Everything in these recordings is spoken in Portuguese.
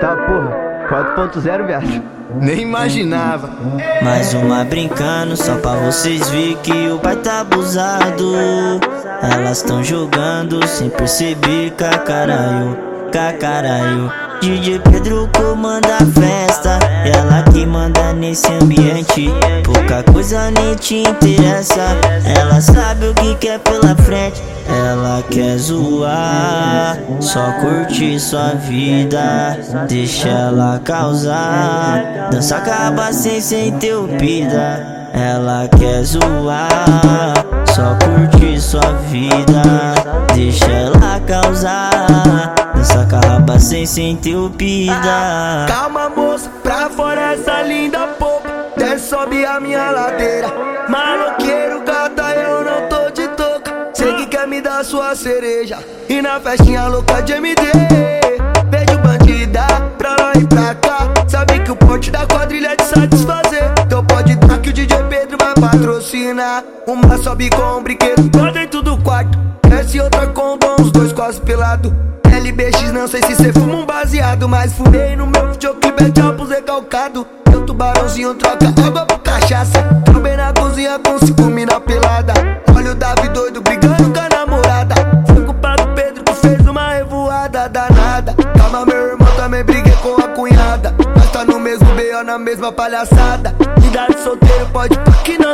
Tá porra, 4.0 viado. Nem imaginava. Mais uma brincando, só pra vocês ver que o pai tá abusado. Elas tão jogando sem perceber, cacaralho, cacaralho. DJ Pedro comanda a festa, ela que manda nesse ambiente. Pouca coisa nem te interessa, ela sabe o que quer pela frente. Ela quer zoar, só curtir sua vida, deixa ela causar. Dança acaba sem ser interrompida. Ela quer zoar, só curtir sua vida, deixa ela causar. Dança acaba sem ser interrompida. Calma, moça, pra fora essa linda popa. Desce, sobe a minha ladeira. Maloqueiro, gata, eu não tô de toca. Sei que quer me dar sua cereja. E na festinha louca de MD. Vejo bandida pra lá e pra cá. Sabe que o porte da quadrilha é de satisfazer. Então pode dar que o DJ Pedro vai patrocinar. Uma sobe com um brinquedo pra dentro do quarto. Desce outra com dom, os dois quase pelado. LBX, não sei se cê fuma um baseado. Mas fumei no meu videoclipe, é tchau pro recalcado. Meu tubarãozinho troca água por cachaça. Também na cozinha com cinco mina pelada. Olha o Davi doido brigando com a namorada. Foi culpa do Pedro que fez uma revoada danada. Calma, meu irmão, também briguei com a cunhada. Nós tá no mesmo B.O. na mesma palhaçada. Idade solteiro pode pá que não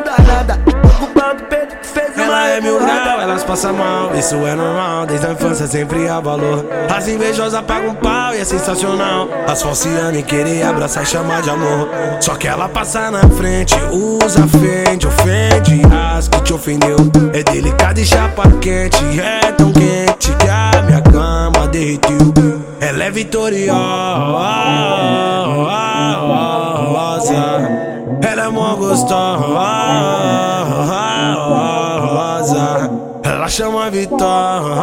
passam mal, isso é normal, desde a infância sempre há valor. As invejosas pagam pau e é sensacional. As falciane querer abraçar e chamar de amor. Só que ela passa na frente, usa, fende, ofende. As que te ofendeu é delicada e chapa quente. É tão quente que a minha cama derretiu. Ela é vitoriosa. Ela é mó gostosa. Chama Vitória.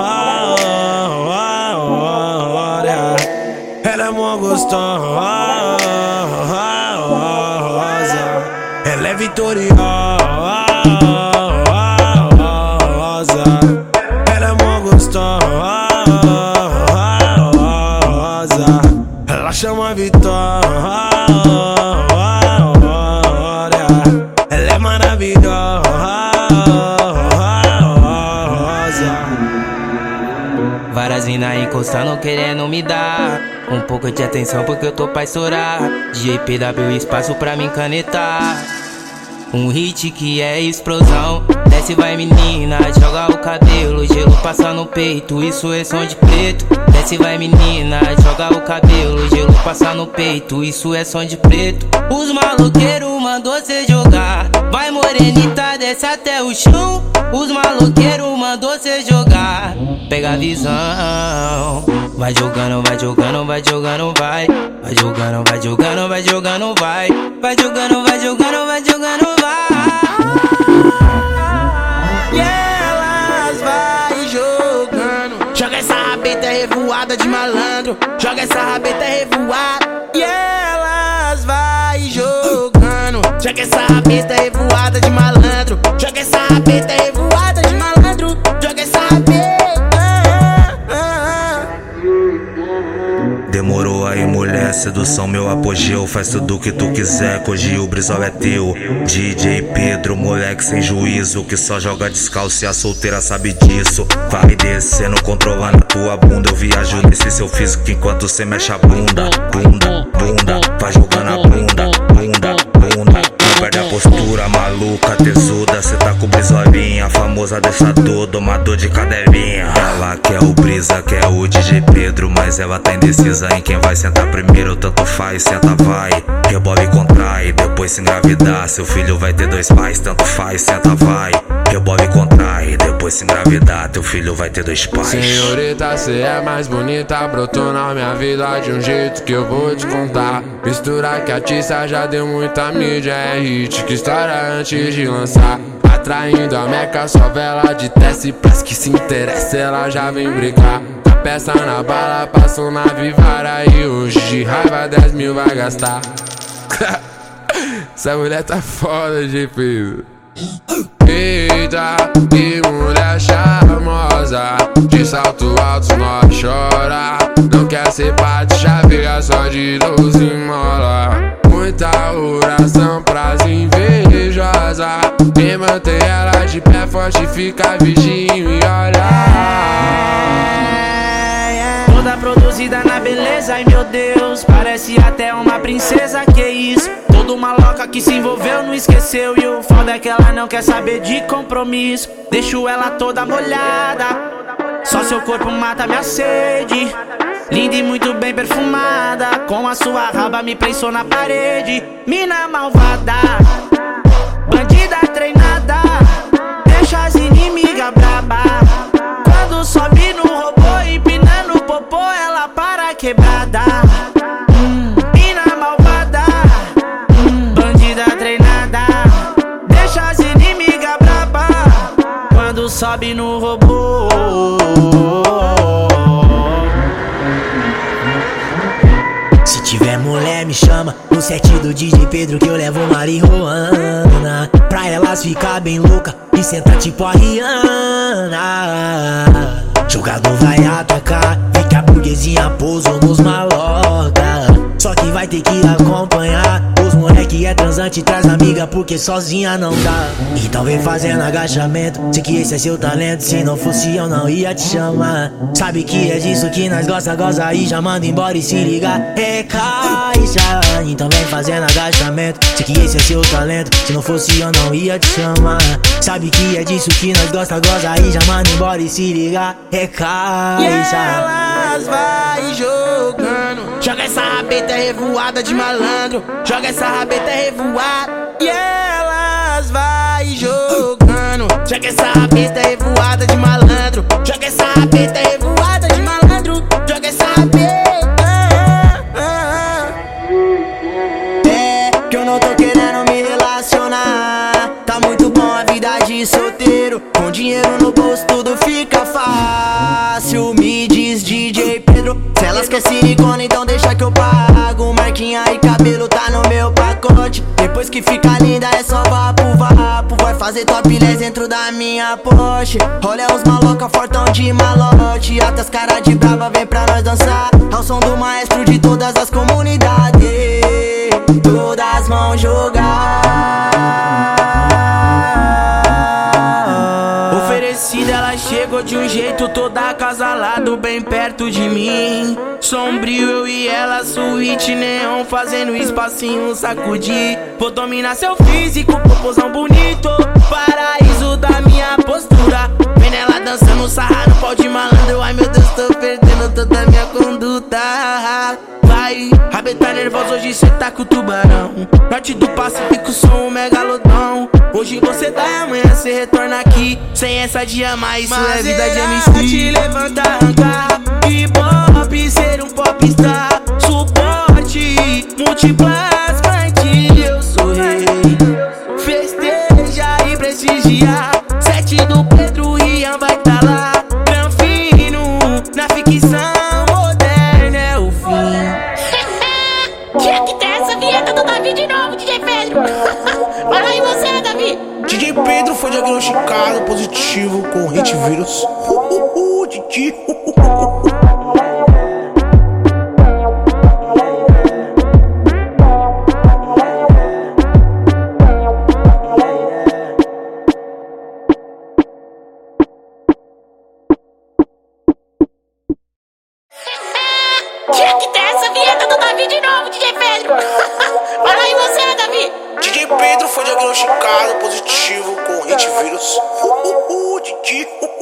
Ela é mó gostosa. Ela é vitoriosa. Encostando, querendo me dar Um pouco de atenção porque eu tô pra estourar. DJ PW, espaço pra me canetar. Um hit que é explosão. Desce vai menina, joga o cabelo. Gelo passa no peito, isso é som de preto. Desce vai menina, joga o cabelo. Gelo passa no peito, isso é som de preto. Os maloqueiros mandou cê jogar. Vai morenita, desce até o chão. Os maloqueiros mandou cê jogar Pega a visão Vai jogando, vai jogando, vai jogando, vai Vai jogando, vai jogando, vai jogando, vai Vai jogando, vai jogando, vai jogando, vai E elas vai jogando. Joga essa rabeta revoada de malandro. Joga essa rabeta revoada. E elas vai jogando. Joga essa rabeta revoada de malandro. Joga essa rabeta revoada sedução, meu apogeu. Faz tudo que tu quiser, hoje o brisol é teu. DJ Pedro, moleque sem juízo, que só joga descalço e a solteira sabe disso. Vai descendo, controlando a tua bunda. Eu viajo nesse seu físico enquanto cê mexe a bunda. Bunda, bunda, vai jogando a bunda, bunda, bunda. Não perde a postura, maluca, tesuda. Cê com brisolinha, famosa deixador, domador de cadelinha. Ela quer o brisa, quer o DJ Pedro, mas ela tá indecisa em quem vai sentar primeiro. Tanto faz, senta, vai. Rebola e contrai, depois se engravidar. Seu filho vai ter dois pais, tanto faz, senta, vai. Rebola e contrai, depois se engravidar. Teu filho vai ter dois pais. Senhorita, cê é mais bonita, brotou na minha vida de um jeito que eu vou te contar. Mistura que a artista já deu muita mídia, é hit, que história antes de lançar. Atraindo a meca, só vela de teste, pras que se interessa, ela já vem brigar. Peça na bala, passou na vivara e hoje de raiva 10 mil vai gastar. Essa mulher tá foda, GP. Eita, que mulher charmosa invejosa. De salto alto nós chora. Não quer ser parte, chaveira só de doze mola. Muita oração pras invejosas. Quem mantém ela de pé forte fica viginho e olha. Toda produzida na beleza, ai meu Deus, parece até uma princesa, que isso? Toda uma louca que se envolveu, não esqueceu. E o foda é que ela não quer saber de compromisso. Deixo ela toda molhada, só seu corpo mata minha sede. Linda e muito bem perfumada, com a sua raba me prensou na parede. Mina malvada, bandida Sobe no robô. Se tiver mulher, me chama no set do DJ Pedro que eu levo marihuana. Pra elas ficar bem louca e sentar tipo a Rihanna. Jogador vai atacar, vê que a burguesinha pousou nos maloca. Só que vai ter que acompanhar. Moleque é transante, traz amiga, porque sozinha não dá. Então vem fazendo agachamento. Sei que esse é seu talento. Se não fosse eu, não ia te chamar. Sabe que é disso que nós gosta, goza aí. Já manda embora e se liga. É caixa. Então vem fazendo agachamento. Sei que esse é seu talento. Se não fosse eu, não ia te chamar. Sabe que é disso que nós gosta, goza aí. Já manda embora e se liga. É caixa. E elas vai jogando. Joga essa rabeta revoada de malandro. Joga essa rabeta revoada. E elas vai jogando. Joga essa rabeta revoada de malandro. Joga essa rabeta revoada de malandro. Joga essa rabeta. É que eu não tô querendo me relacionar. Tá muito bom a vida de solteiro. Com dinheiro no bolso tudo fica fácil. Me Se elas quer silicone, então deixa que eu pago. Marquinha e cabelo tá no meu pacote. Depois que fica linda é só vapo, vapo. Vai fazer top 10 dentro da minha Porsche. Olha os maloca fortão de malote. Até as cara de brava vem pra nós dançar. Ao som do maestro de todas as comunidades. Todas vão jogar. Oferecida, ela chegou de um jeito todo acasalado, bem perto de mim. Sombrio, eu e ela, suíte neon, fazendo espacinho sacudir. Vou dominar seu físico, popozão bonito, paraíso da minha postura. Vem ela dançando sarra no pau de malandro, ai meu Deus, tô perdendo toda minha conduta. Vai, rabeta nervosa, hoje cê tá com o tubarão. Norte do Pacífico, sou um megalodão. Hoje você dá, amanhã cê retorna aqui. Sem essa de amar, isso é vida de MC. te levanta, arrancar. Hip hop, ser um vinheta do Davi de novo, DJ Pedro. Fala aí você, Davi. DJ Pedro foi diagnosticado positivo com hit vírus. Uhuhu, Didi. vírus. Uh, uh, uh, Didi. Uh.